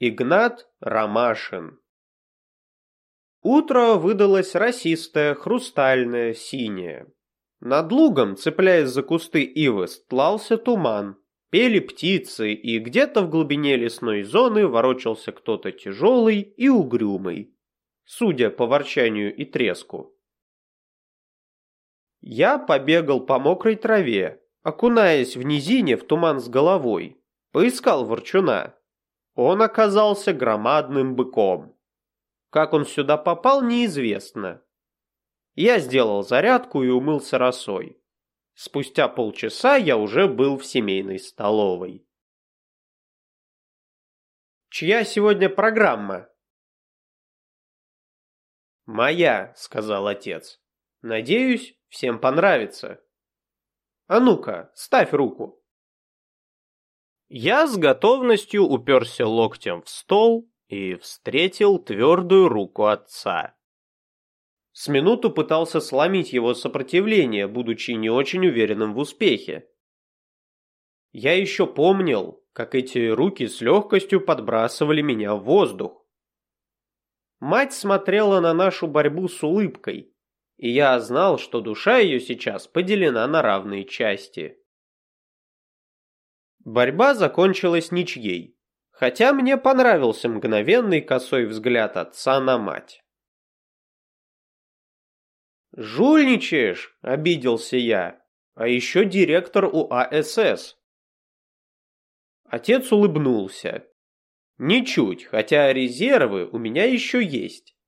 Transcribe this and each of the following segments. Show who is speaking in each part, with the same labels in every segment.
Speaker 1: Игнат Ромашин. Утро выдалось росистое, хрустальное, синее. Над лугом, цепляясь за кусты ивы, стлался туман. Пели птицы, и где-то в глубине лесной зоны ворочался кто-то тяжелый и угрюмый, судя по ворчанию и треску. Я побегал по мокрой траве, окунаясь в низине в туман с головой, поискал ворчуна. Он оказался громадным быком. Как он сюда попал, неизвестно. Я сделал зарядку и умылся росой. Спустя полчаса я уже был в семейной столовой. «Чья сегодня программа?» «Моя», — сказал отец. «Надеюсь, всем понравится». «А ну-ка, ставь руку». Я с готовностью уперся локтем в стол и встретил твердую руку отца. С минуту пытался сломить его сопротивление, будучи не очень уверенным в успехе. Я еще помнил, как эти руки с легкостью подбрасывали меня в воздух. Мать смотрела на нашу борьбу с улыбкой, и я знал, что душа ее сейчас поделена на равные части. Борьба закончилась ничьей, хотя мне понравился мгновенный косой взгляд отца на мать. «Жульничаешь?» – обиделся я. «А еще директор УАСС». Отец улыбнулся. «Ничуть, хотя резервы у меня еще есть.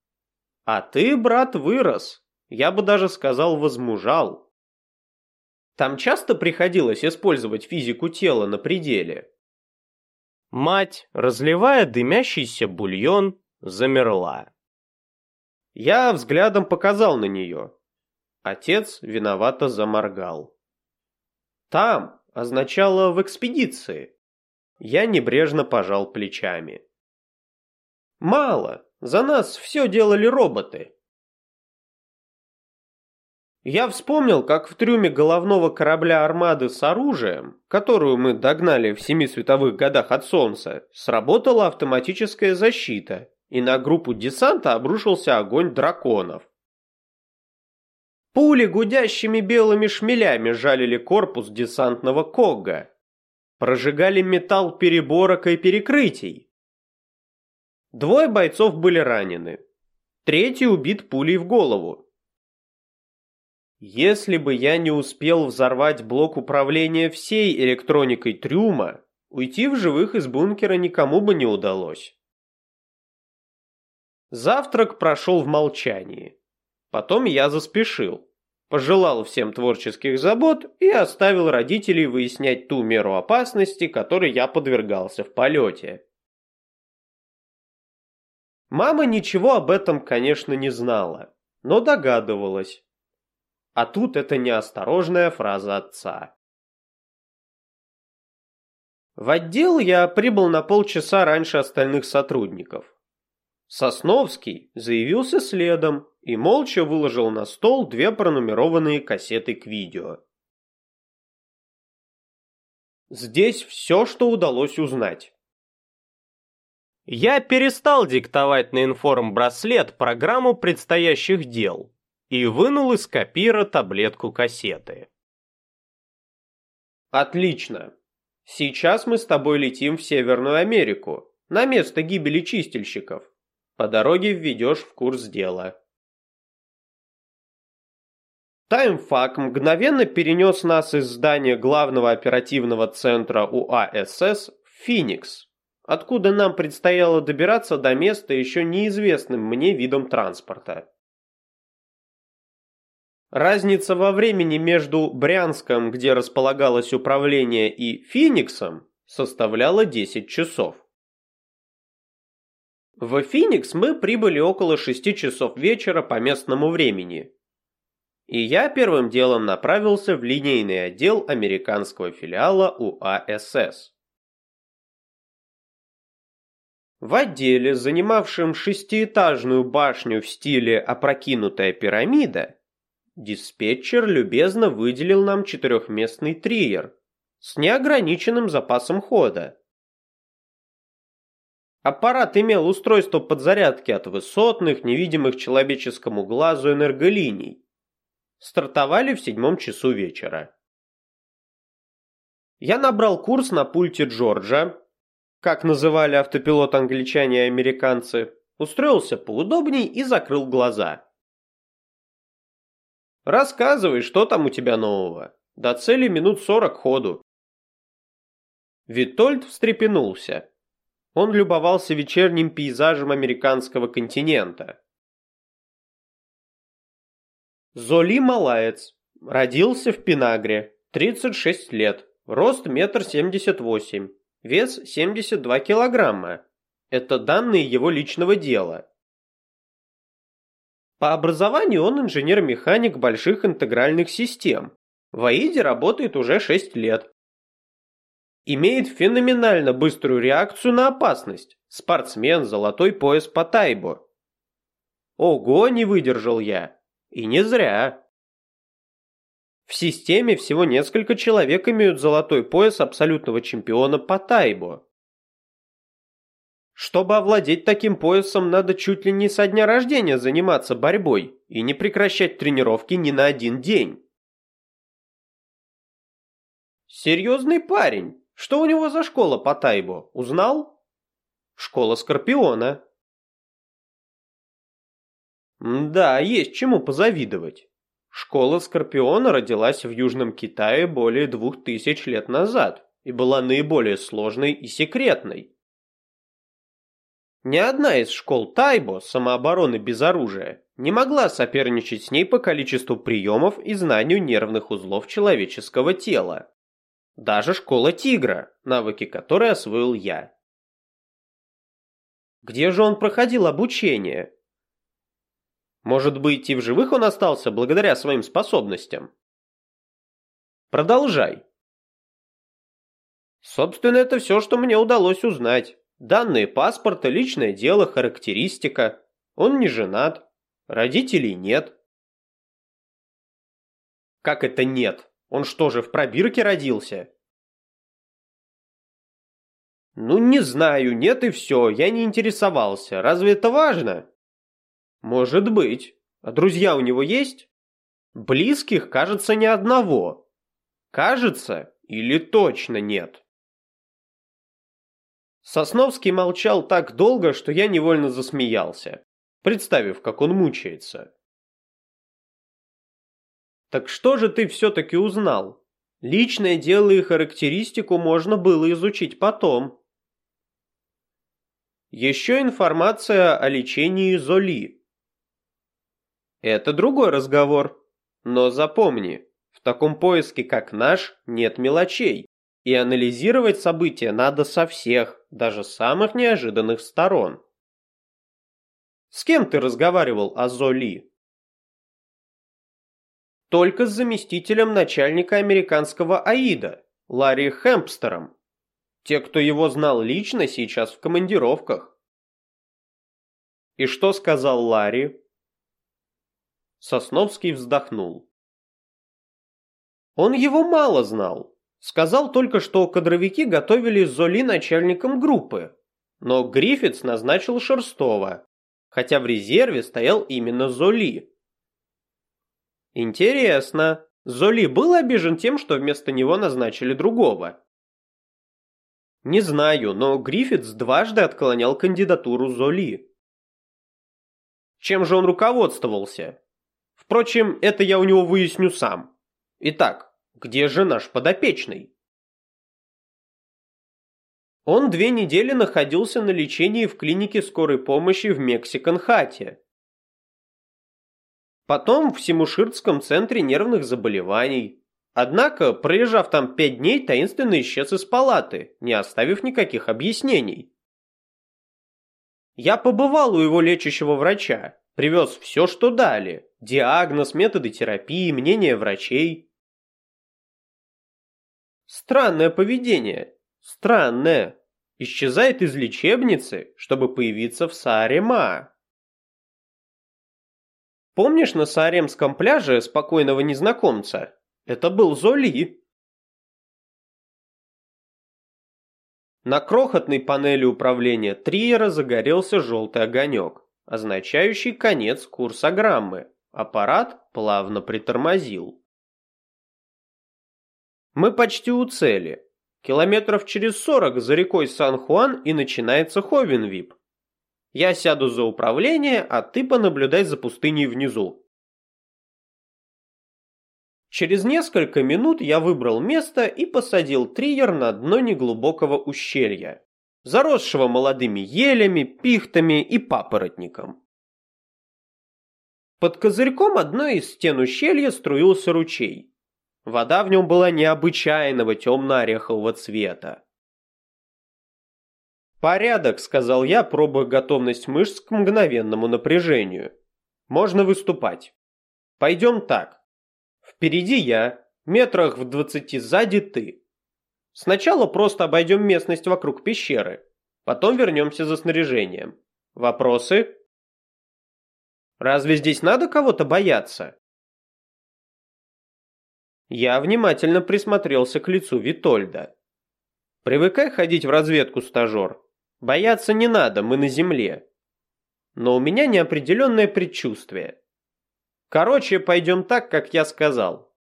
Speaker 1: А ты, брат, вырос. Я бы даже сказал, возмужал. Там часто приходилось использовать физику тела на пределе. Мать, разливая дымящийся бульон, замерла. Я взглядом показал на нее. Отец виновато заморгал. «Там» означало «в экспедиции». Я небрежно пожал плечами. «Мало, за нас все делали роботы. Я вспомнил, как в трюме головного корабля «Армады» с оружием, которую мы догнали в семи световых годах от Солнца, сработала автоматическая защита, и на группу десанта обрушился огонь драконов. Пули гудящими белыми шмелями жалили корпус десантного Когга, прожигали металл переборок и перекрытий. Двое бойцов были ранены, третий убит пулей в голову. Если бы я не успел взорвать блок управления всей электроникой трюма, уйти в живых из бункера никому бы не удалось. Завтрак прошел в молчании. Потом я заспешил, пожелал всем творческих забот и оставил родителей выяснять ту меру опасности, которой я подвергался в полете. Мама ничего об этом, конечно, не знала, но догадывалась. А тут это неосторожная фраза отца. В отдел я прибыл на полчаса раньше остальных сотрудников. Сосновский заявился следом и молча выложил на стол две пронумерованные кассеты к видео. Здесь все, что удалось узнать. Я перестал диктовать на информ-браслет программу предстоящих дел и вынул из копира таблетку кассеты. Отлично. Сейчас мы с тобой летим в Северную Америку, на место гибели чистильщиков. По дороге введешь в курс дела. Таймфак мгновенно перенес нас из здания главного оперативного центра УАСС в Феникс, откуда нам предстояло добираться до места еще неизвестным мне видом транспорта. Разница во времени между Брянском, где располагалось управление, и Фениксом составляла 10 часов. В Феникс мы прибыли около 6 часов вечера по местному времени. И я первым делом направился в линейный отдел американского филиала УАСС. В отделе, занимавшем шестиэтажную башню в стиле «опрокинутая пирамида», Диспетчер любезно выделил нам четырехместный триер с неограниченным запасом хода. Аппарат имел устройство подзарядки от высотных, невидимых человеческому глазу энерголиний. Стартовали в седьмом часу вечера. Я набрал курс на пульте Джорджа, как называли автопилот англичане и американцы, устроился поудобней и закрыл глаза. «Рассказывай, что там у тебя нового? До цели минут сорок ходу». Витольд встрепенулся. Он любовался вечерним пейзажем американского континента. Золи Малаец. Родился в Пинагре. 36 лет. Рост метр семьдесят восемь. Вес 72 килограмма. Это данные его личного дела. По образованию он инженер-механик больших интегральных систем. В АИДе работает уже 6 лет. Имеет феноменально быструю реакцию на опасность. Спортсмен, золотой пояс по тайбо. Ого, не выдержал я. И не зря. В системе всего несколько человек имеют золотой пояс абсолютного чемпиона по тайбо. Чтобы овладеть таким поясом, надо чуть ли не со дня рождения заниматься борьбой и не прекращать тренировки ни на один день. Серьезный парень. Что у него за школа по тайбо? Узнал? Школа Скорпиона. Да, есть чему позавидовать. Школа Скорпиона родилась в Южном Китае более двух тысяч лет назад и была наиболее сложной и секретной. Ни одна из школ Тайбо самообороны без оружия не могла соперничать с ней по количеству приемов и знанию нервных узлов человеческого тела. Даже школа Тигра, навыки которой освоил я. Где же он проходил обучение? Может быть, и в живых он остался благодаря своим способностям? Продолжай. Собственно, это все, что мне удалось узнать. Данные паспорта, личное дело, характеристика. Он не женат. Родителей нет. Как это нет? Он что же, в пробирке родился? Ну, не знаю, нет и все, я не интересовался. Разве это важно? Может быть. А друзья у него есть? Близких, кажется, ни одного. Кажется или точно нет? Сосновский молчал так долго, что я невольно засмеялся, представив, как он мучается. Так что же ты все-таки узнал? Личное дело и характеристику можно было изучить потом. Еще информация о лечении Золи. Это другой разговор. Но запомни, в таком поиске, как наш, нет мелочей. И анализировать события надо со всех, даже самых неожиданных сторон. С кем ты разговаривал о Золи? Только с заместителем начальника американского АИДа, Ларри Хэмпстером. Те, кто его знал лично, сейчас в командировках. И что сказал Ларри? Сосновский вздохнул. Он его мало знал. Сказал только, что кадровики готовили Золи начальником группы. Но Гриффитс назначил Шерстова, хотя в резерве стоял именно Золи. Интересно, Золи был обижен тем, что вместо него назначили другого? Не знаю, но Гриффитс дважды отклонял кандидатуру Золи. Чем же он руководствовался? Впрочем, это я у него выясню сам. Итак, где же наш подопечный? Он две недели находился на лечении в клинике скорой помощи в Мексиканхате. Потом в Симуширском центре нервных заболеваний. Однако, пролежав там пять дней, таинственно исчез из палаты, не оставив никаких объяснений. Я побывал у его лечащего врача, Привез все, что дали. Диагноз, методы терапии, мнение врачей. Странное поведение. Странное. Исчезает из лечебницы, чтобы появиться в Саарема. Помнишь на Сааремском пляже спокойного незнакомца? Это был Золи. На крохотной панели управления Триера загорелся желтый огонек, означающий конец курсограммы. Аппарат плавно притормозил. Мы почти у цели. Километров через сорок за рекой Сан-Хуан и начинается Ховенвип. Я сяду за управление, а ты понаблюдай за пустыней внизу. Через несколько минут я выбрал место и посадил триер на дно неглубокого ущелья, заросшего молодыми елями, пихтами и папоротником. Под козырьком одной из стен ущелья струился ручей. Вода в нем была необычайного темно-орехового цвета. «Порядок», — сказал я, пробуя готовность мышц к мгновенному напряжению. «Можно выступать. Пойдем так. Впереди я, метрах в двадцати сзади ты. Сначала просто обойдем местность вокруг пещеры, потом вернемся за снаряжением. Вопросы?» «Разве здесь надо кого-то бояться?» Я внимательно присмотрелся к лицу Витольда. «Привыкай ходить в разведку, стажер. Бояться не надо, мы на земле. Но у меня неопределенное предчувствие. Короче, пойдем так, как я сказал».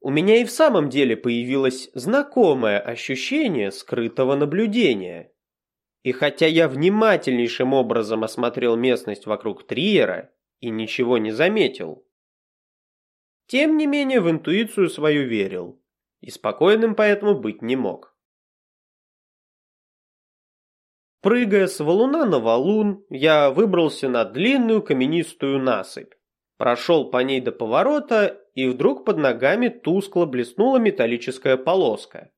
Speaker 1: У меня и в самом деле появилось знакомое ощущение скрытого наблюдения. И хотя я внимательнейшим образом осмотрел местность вокруг Триера и ничего не заметил, тем не менее в интуицию свою верил и спокойным поэтому быть не мог. Прыгая с валуна на валун, я выбрался на длинную каменистую насыпь, прошел по ней до поворота, и вдруг под ногами тускло блеснула металлическая полоска.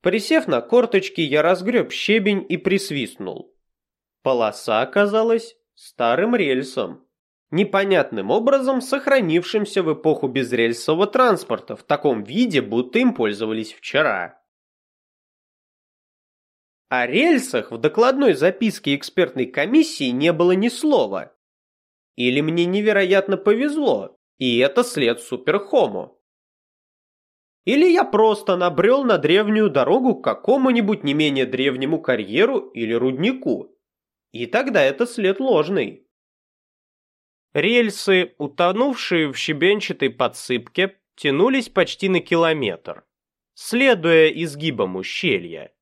Speaker 1: Присев на корточки, я разгреб щебень и присвистнул. Полоса оказалась старым рельсом непонятным образом сохранившимся в эпоху безрельсового транспорта в таком виде, будто им пользовались вчера. О рельсах в докладной записке экспертной комиссии не было ни слова. Или мне невероятно повезло, и это след суперхомо. Или я просто набрел на древнюю дорогу к какому-нибудь не менее древнему карьеру или руднику. И тогда это след ложный. Рельсы, утонувшие в щебенчатой подсыпке, тянулись почти на километр, следуя изгибам ущелья.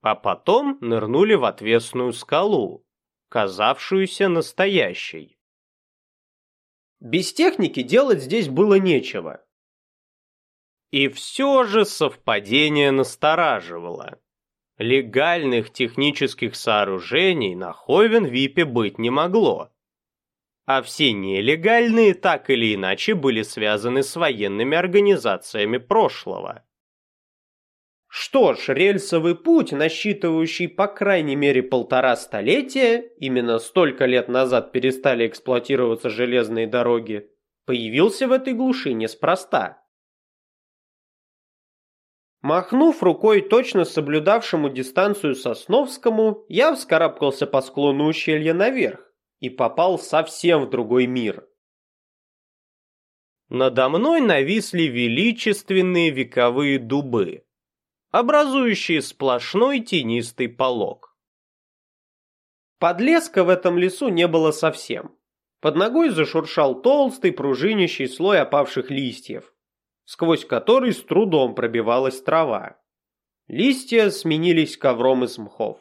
Speaker 1: А потом нырнули в отвесную скалу, казавшуюся настоящей. Без техники делать здесь было нечего. И все же совпадение настораживало. Легальных технических сооружений на Ховен-Випе быть не могло а все нелегальные так или иначе были связаны с военными организациями прошлого. Что ж, рельсовый путь, насчитывающий по крайней мере полтора столетия, именно столько лет назад перестали эксплуатироваться железные дороги, появился в этой глуши неспроста. Махнув рукой точно соблюдавшему дистанцию Сосновскому, я вскарабкался по склону ущелья наверх, и попал совсем в другой мир. Надо мной нависли величественные вековые дубы, образующие сплошной тенистый полог. Подлеска в этом лесу не было совсем. Под ногой зашуршал толстый пружинящий слой опавших листьев, сквозь который с трудом пробивалась трава. Листья сменились ковром из мхов.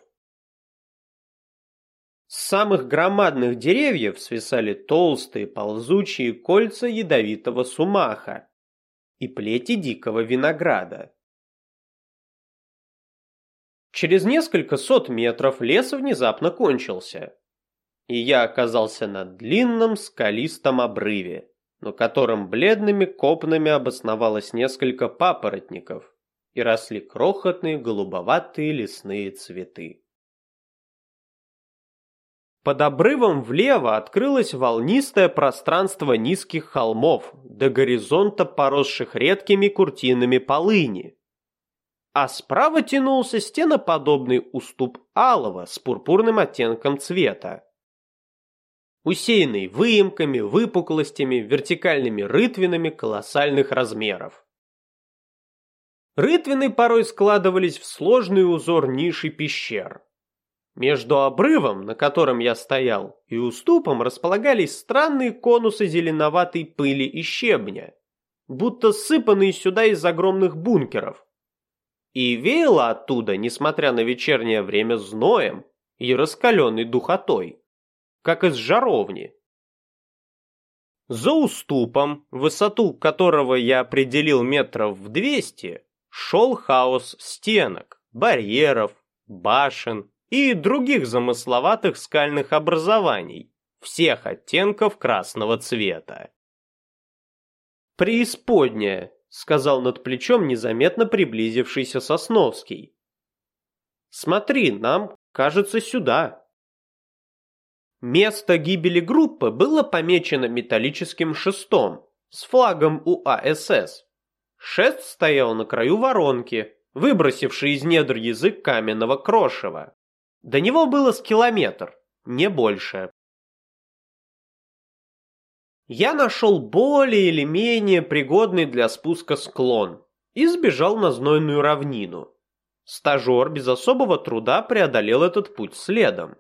Speaker 1: С самых громадных деревьев свисали толстые ползучие кольца ядовитого сумаха и плети дикого винограда. Через несколько сот метров лес внезапно кончился, и я оказался на длинном скалистом обрыве, на котором бледными копнами обосновалось несколько папоротников и росли крохотные голубоватые лесные цветы. Под обрывом влево открылось волнистое пространство низких холмов до горизонта, поросших редкими куртинами полыни. А справа тянулся стеноподобный уступ алого с пурпурным оттенком цвета. Усеянный выемками, выпуклостями, вертикальными рытвинами колоссальных размеров. Рытвины порой складывались в сложный узор ниш и пещер. Между обрывом, на котором я стоял, и уступом располагались странные конусы зеленоватой пыли и щебня, будто сыпанные сюда из огромных бункеров. И веяло оттуда, несмотря на вечернее время, зноем и раскаленной духотой, как из жаровни. За уступом, высоту которого я определил метров в двести, шел хаос стенок, барьеров, башен и других замысловатых скальных образований всех оттенков красного цвета. «Преисподняя», — сказал над плечом незаметно приблизившийся Сосновский. «Смотри, нам, кажется, сюда». Место гибели группы было помечено металлическим шестом с флагом УАСС. Шест стоял на краю воронки, выбросивший из недр язык каменного крошева. До него было с километр, не больше. Я нашел более или менее пригодный для спуска склон и сбежал на знойную равнину. Стажер без особого труда преодолел этот путь следом.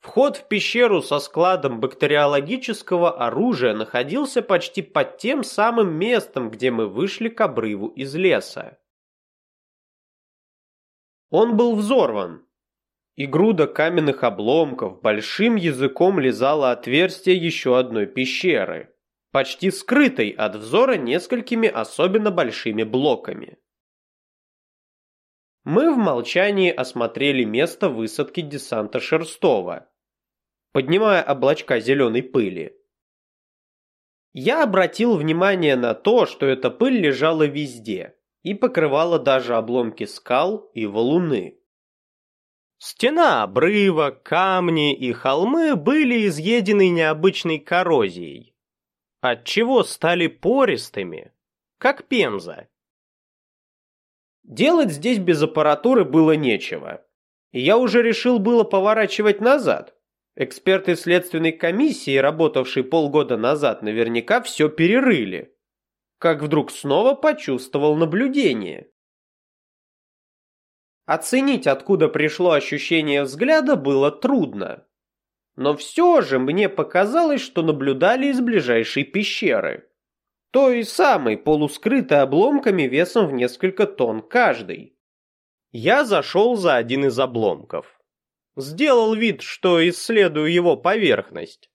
Speaker 1: Вход в пещеру со складом бактериологического оружия находился почти под тем самым местом, где мы вышли к обрыву из леса. Он был взорван, и груда каменных обломков большим языком лизала отверстие еще одной пещеры, почти скрытой от взора несколькими особенно большими блоками. Мы в молчании осмотрели место высадки десанта Шерстова поднимая облачка зеленой пыли. Я обратил внимание на то, что эта пыль лежала везде и покрывала даже обломки скал и валуны. Стена обрыва, камни и холмы были изъедены необычной коррозией, отчего стали пористыми, как пемза. Делать здесь без аппаратуры было нечего, и я уже решил было поворачивать назад, Эксперты следственной комиссии, работавшие полгода назад, наверняка все перерыли. Как вдруг снова почувствовал наблюдение. Оценить, откуда пришло ощущение взгляда, было трудно. Но все же мне показалось, что наблюдали из ближайшей пещеры. Той самой, полускрытой обломками весом в несколько тонн каждый. Я зашел за один из обломков сделал вид, что исследую его поверхность.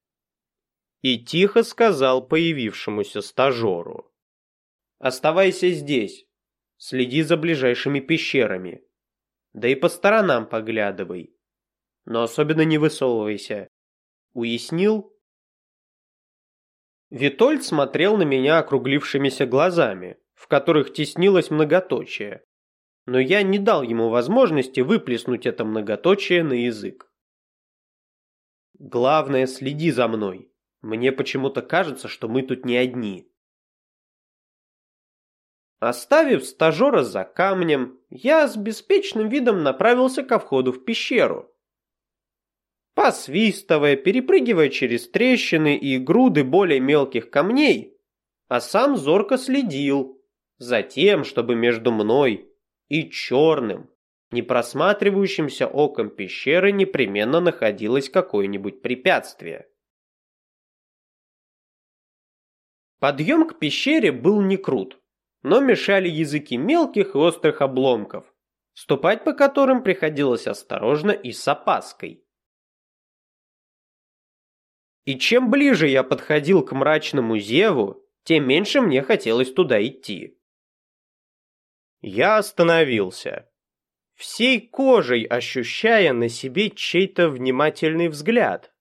Speaker 1: И тихо сказал появившемуся стажеру. «Оставайся здесь, следи за ближайшими пещерами, да и по сторонам поглядывай, но особенно не высовывайся. Уяснил?» Витольд смотрел на меня округлившимися глазами, в которых теснилось многоточие но я не дал ему возможности выплеснуть это многоточие на язык. Главное, следи за мной. Мне почему-то кажется, что мы тут не одни. Оставив стажера за камнем, я с беспечным видом направился ко входу в пещеру. Посвистывая, перепрыгивая через трещины и груды более мелких камней, а сам зорко следил за тем, чтобы между мной и черным, непросматривающимся оком пещеры непременно находилось какое-нибудь препятствие. Подъем к пещере был не крут, но мешали языки мелких и острых обломков, ступать по которым приходилось осторожно и с опаской. И чем ближе я подходил к мрачному зеву, тем меньше мне хотелось туда идти. Я остановился, всей кожей ощущая на себе чей-то внимательный взгляд.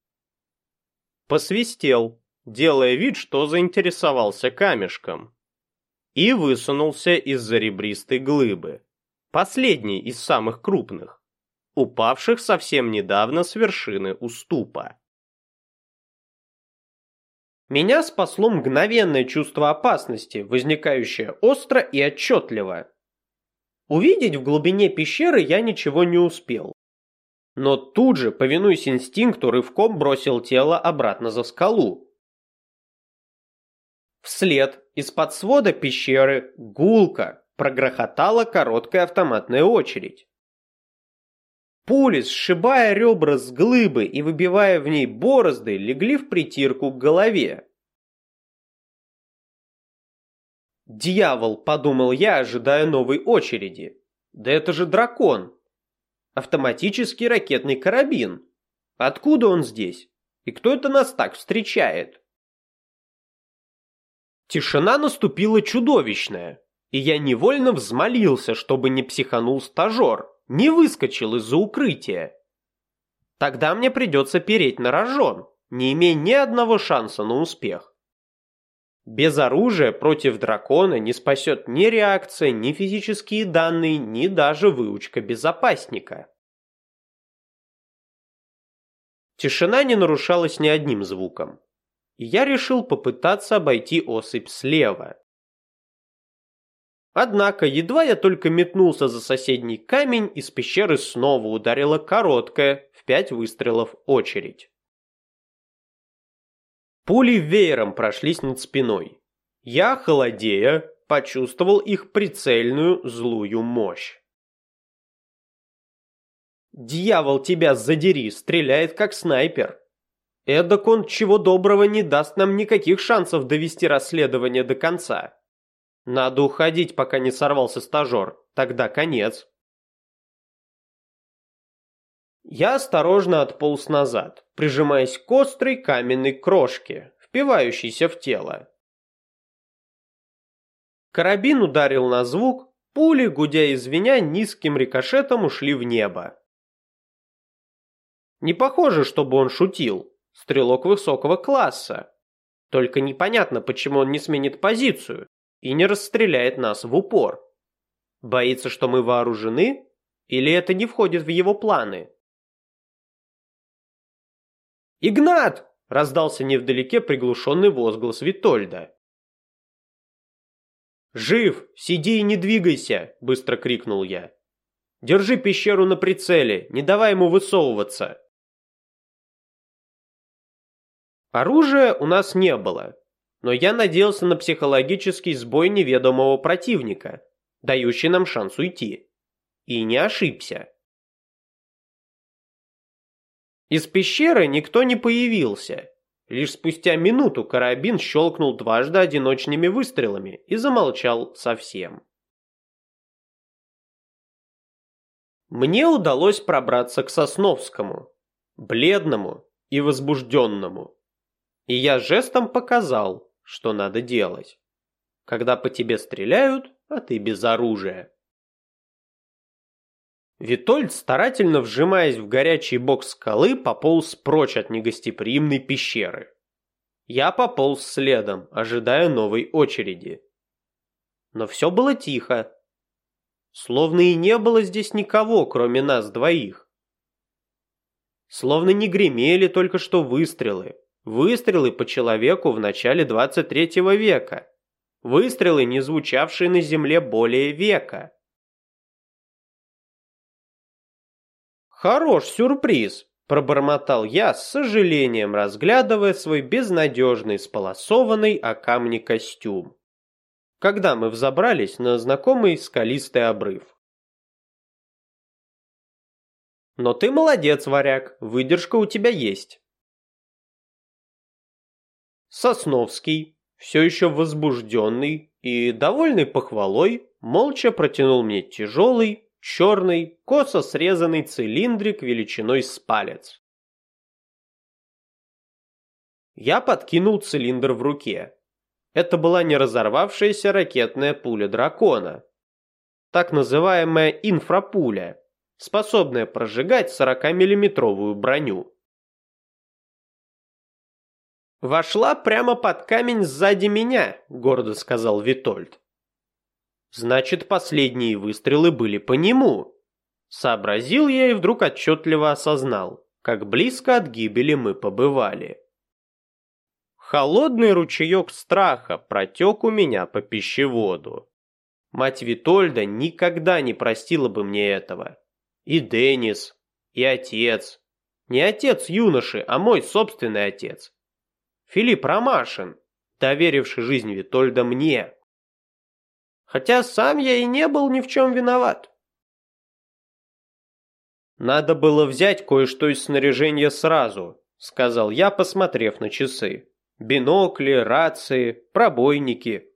Speaker 1: Посвистел, делая вид, что заинтересовался камешком, и высунулся из-за ребристой глыбы, последней из самых крупных, упавших совсем недавно с вершины уступа. Меня спасло мгновенное чувство опасности, возникающее остро и отчетливо. Увидеть в глубине пещеры я ничего не успел. Но тут же, повинуясь инстинкту, рывком бросил тело обратно за скалу. Вслед из-под свода пещеры гулко прогрохотала короткая автоматная очередь. Пули, сшибая ребра с глыбы и выбивая в ней борозды, легли в притирку к голове. «Дьявол!» – подумал я, ожидая новой очереди. «Да это же дракон!» «Автоматический ракетный карабин!» «Откуда он здесь? И кто это нас так встречает?» Тишина наступила чудовищная, и я невольно взмолился, чтобы не психанул стажер – не выскочил из-за укрытия. Тогда мне придется переть на рожон, не имея ни одного шанса на успех. Без оружия против дракона не спасет ни реакция, ни физические данные, ни даже выучка безопасника. Тишина не нарушалась ни одним звуком. И я решил попытаться обойти осыпь слева. Однако, едва я только метнулся за соседний камень, из пещеры снова ударила короткая, в пять выстрелов, очередь. Пули веером прошлись над спиной. Я, холодея, почувствовал их прицельную злую мощь. «Дьявол, тебя задери, стреляет как снайпер!» Эдак он чего доброго не даст нам никаких шансов довести расследование до конца. Надо уходить, пока не сорвался стажер. Тогда конец. Я осторожно отполз назад, прижимаясь к острой каменной крошке, впивающейся в тело. Карабин ударил на звук, пули, гудя и звеня, низким рикошетом ушли в небо. Не похоже, чтобы он шутил. Стрелок высокого класса. Только непонятно, почему он не сменит позицию и не расстреляет нас в упор. Боится, что мы вооружены? Или это не входит в его планы? «Игнат!» – раздался невдалеке приглушенный возглас Витольда. «Жив! Сиди и не двигайся!» – быстро крикнул я. «Держи пещеру на прицеле, не давай ему высовываться!» Оружия у нас не было, но я надеялся на психологический сбой неведомого противника, дающий нам шанс уйти. И не ошибся. Из пещеры никто не появился. Лишь спустя минуту карабин щелкнул дважды одиночными выстрелами и замолчал совсем. Мне удалось пробраться к Сосновскому, бледному и возбужденному. И я жестом показал, что надо делать. Когда по тебе стреляют, а ты без оружия. Витольд, старательно вжимаясь в горячий бок скалы, пополз прочь от негостеприимной пещеры. Я пополз следом, ожидая новой очереди. Но все было тихо. Словно и не было здесь никого, кроме нас двоих. Словно не гремели только что выстрелы, Выстрелы по человеку в начале 23 века. Выстрелы, не звучавшие на земле более века. «Хорош сюрприз», – пробормотал я с сожалением, разглядывая свой безнадежный сполосованный о камни костюм. Когда мы взобрались на знакомый скалистый обрыв. «Но ты молодец, варяг, выдержка у тебя есть». Сосновский, все еще возбужденный и довольный похвалой, молча протянул мне тяжелый, черный, косо срезанный цилиндрик величиной с палец. Я подкинул цилиндр в руке. Это была не разорвавшаяся ракетная пуля дракона. Так называемая инфрапуля, способная прожигать 40-миллиметровую броню. «Вошла прямо под камень сзади меня», — гордо сказал Витольд. «Значит, последние выстрелы были по нему». Сообразил я и вдруг отчетливо осознал, как близко от гибели мы побывали. Холодный ручеек страха протек у меня по пищеводу. Мать Витольда никогда не простила бы мне этого. И Деннис, и отец. Не отец юноши, а мой собственный отец. Филипп Ромашин, доверивший жизнь Витольда мне. Хотя сам я и не был ни в чем виноват. «Надо было взять кое-что из снаряжения сразу», — сказал я, посмотрев на часы. «Бинокли, рации, пробойники.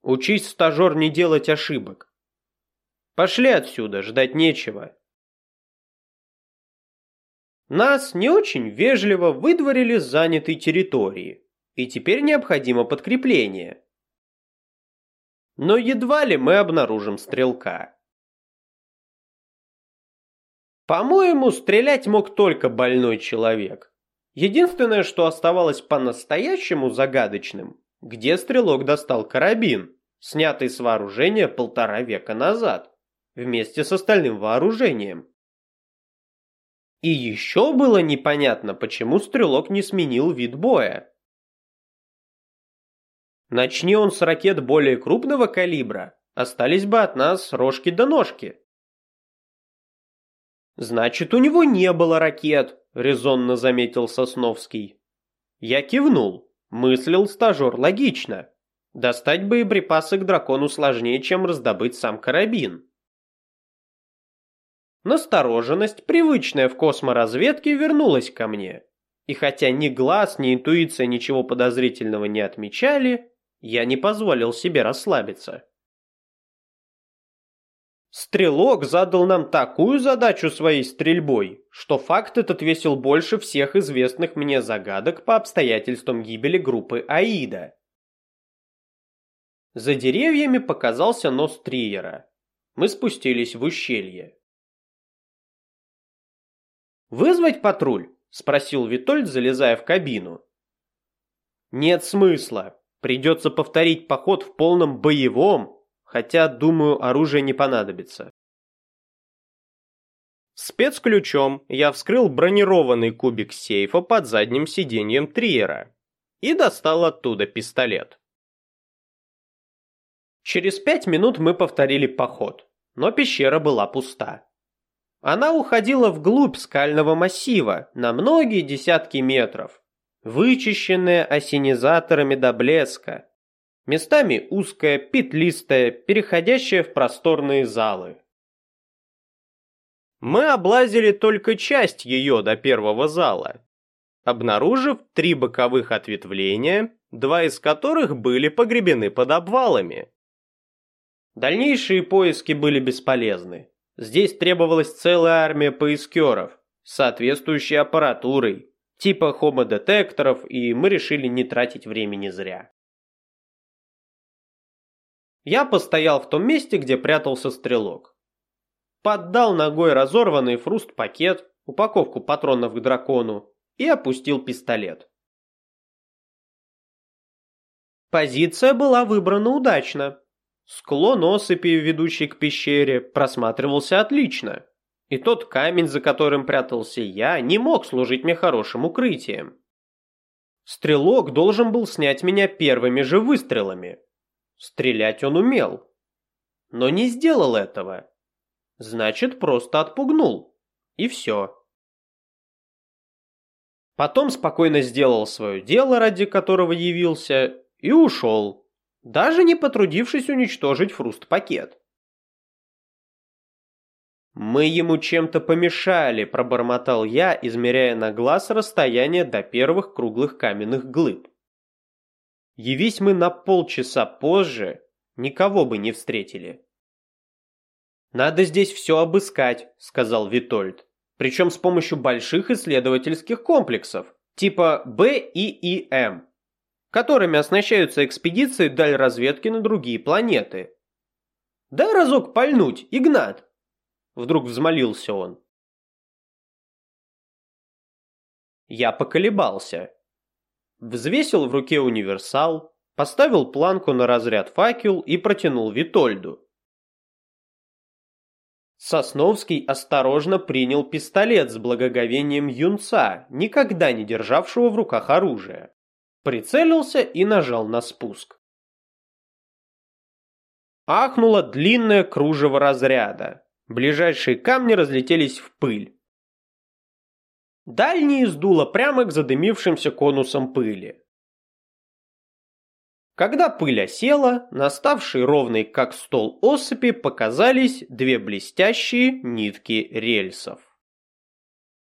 Speaker 1: Учись, стажер, не делать ошибок. Пошли отсюда, ждать нечего». Нас не очень вежливо выдворили с занятой территории, и теперь необходимо подкрепление. Но едва ли мы обнаружим стрелка. По-моему, стрелять мог только больной человек. Единственное, что оставалось по-настоящему загадочным, где стрелок достал карабин, снятый с вооружения полтора века назад, вместе с остальным вооружением. И еще было непонятно, почему стрелок не сменил вид боя. Начни он с ракет более крупного калибра, остались бы от нас рожки до ножки. «Значит, у него не было ракет», — резонно заметил Сосновский. Я кивнул. Мыслил стажер логично. Достать боеприпасы к дракону сложнее, чем раздобыть сам карабин. Настороженность, привычная в косморазведке, вернулась ко мне. И хотя ни глаз, ни интуиция ничего подозрительного не отмечали, я не позволил себе расслабиться. Стрелок задал нам такую задачу своей стрельбой, что факт этот весил больше всех известных мне загадок по обстоятельствам гибели группы Аида. За деревьями показался нос Триера. Мы спустились в ущелье. «Вызвать патруль?» – спросил Витольд, залезая в кабину. «Нет смысла. Придется повторить поход в полном боевом, хотя, думаю, оружие не понадобится. Спецключом я вскрыл бронированный кубик сейфа под задним сиденьем Триера и достал оттуда пистолет. Через пять минут мы повторили поход, но пещера была пуста. Она уходила вглубь скального массива на многие десятки метров, вычищенная осенизаторами до блеска, местами узкая, петлистая, переходящая в просторные залы. Мы облазили только часть ее до первого зала, обнаружив три боковых ответвления, два из которых были погребены под обвалами. Дальнейшие поиски были бесполезны. Здесь требовалась целая армия поискеров соответствующей аппаратурой, типа хомодетекторов, и мы решили не тратить времени зря. Я постоял в том месте, где прятался стрелок. Поддал ногой разорванный фруст-пакет, упаковку патронов к дракону и опустил пистолет. Позиция была выбрана удачно. Склон осыпи, ведущий к пещере, просматривался отлично. И тот камень, за которым прятался я, не мог служить мне хорошим укрытием. Стрелок должен был снять меня первыми же выстрелами, Стрелять он умел, но не сделал этого. Значит, просто отпугнул. И все. Потом спокойно сделал свое дело, ради которого явился, и ушел, даже не потрудившись уничтожить фруст-пакет. «Мы ему чем-то помешали», – пробормотал я, измеряя на глаз расстояние до первых круглых каменных глыб. Явись мы на полчаса позже, никого бы не встретили. «Надо здесь все обыскать», — сказал Витольд. «Причем с помощью больших исследовательских комплексов, типа Б и И М, которыми оснащаются экспедиции даль разведки на другие планеты». «Дай разок пальнуть, Игнат!» Вдруг взмолился он. Я поколебался. Взвесил в руке универсал, поставил планку на разряд факел и протянул Витольду. Сосновский осторожно принял пистолет с благоговением юнца, никогда не державшего в руках оружие. Прицелился и нажал на спуск. Ахнуло длинное кружево разряда. Ближайшие камни разлетелись в пыль. Дальние сдуло прямо к задымившимся конусам пыли. Когда пыль осела, наставшей ровной как стол осыпи показались две блестящие нитки рельсов.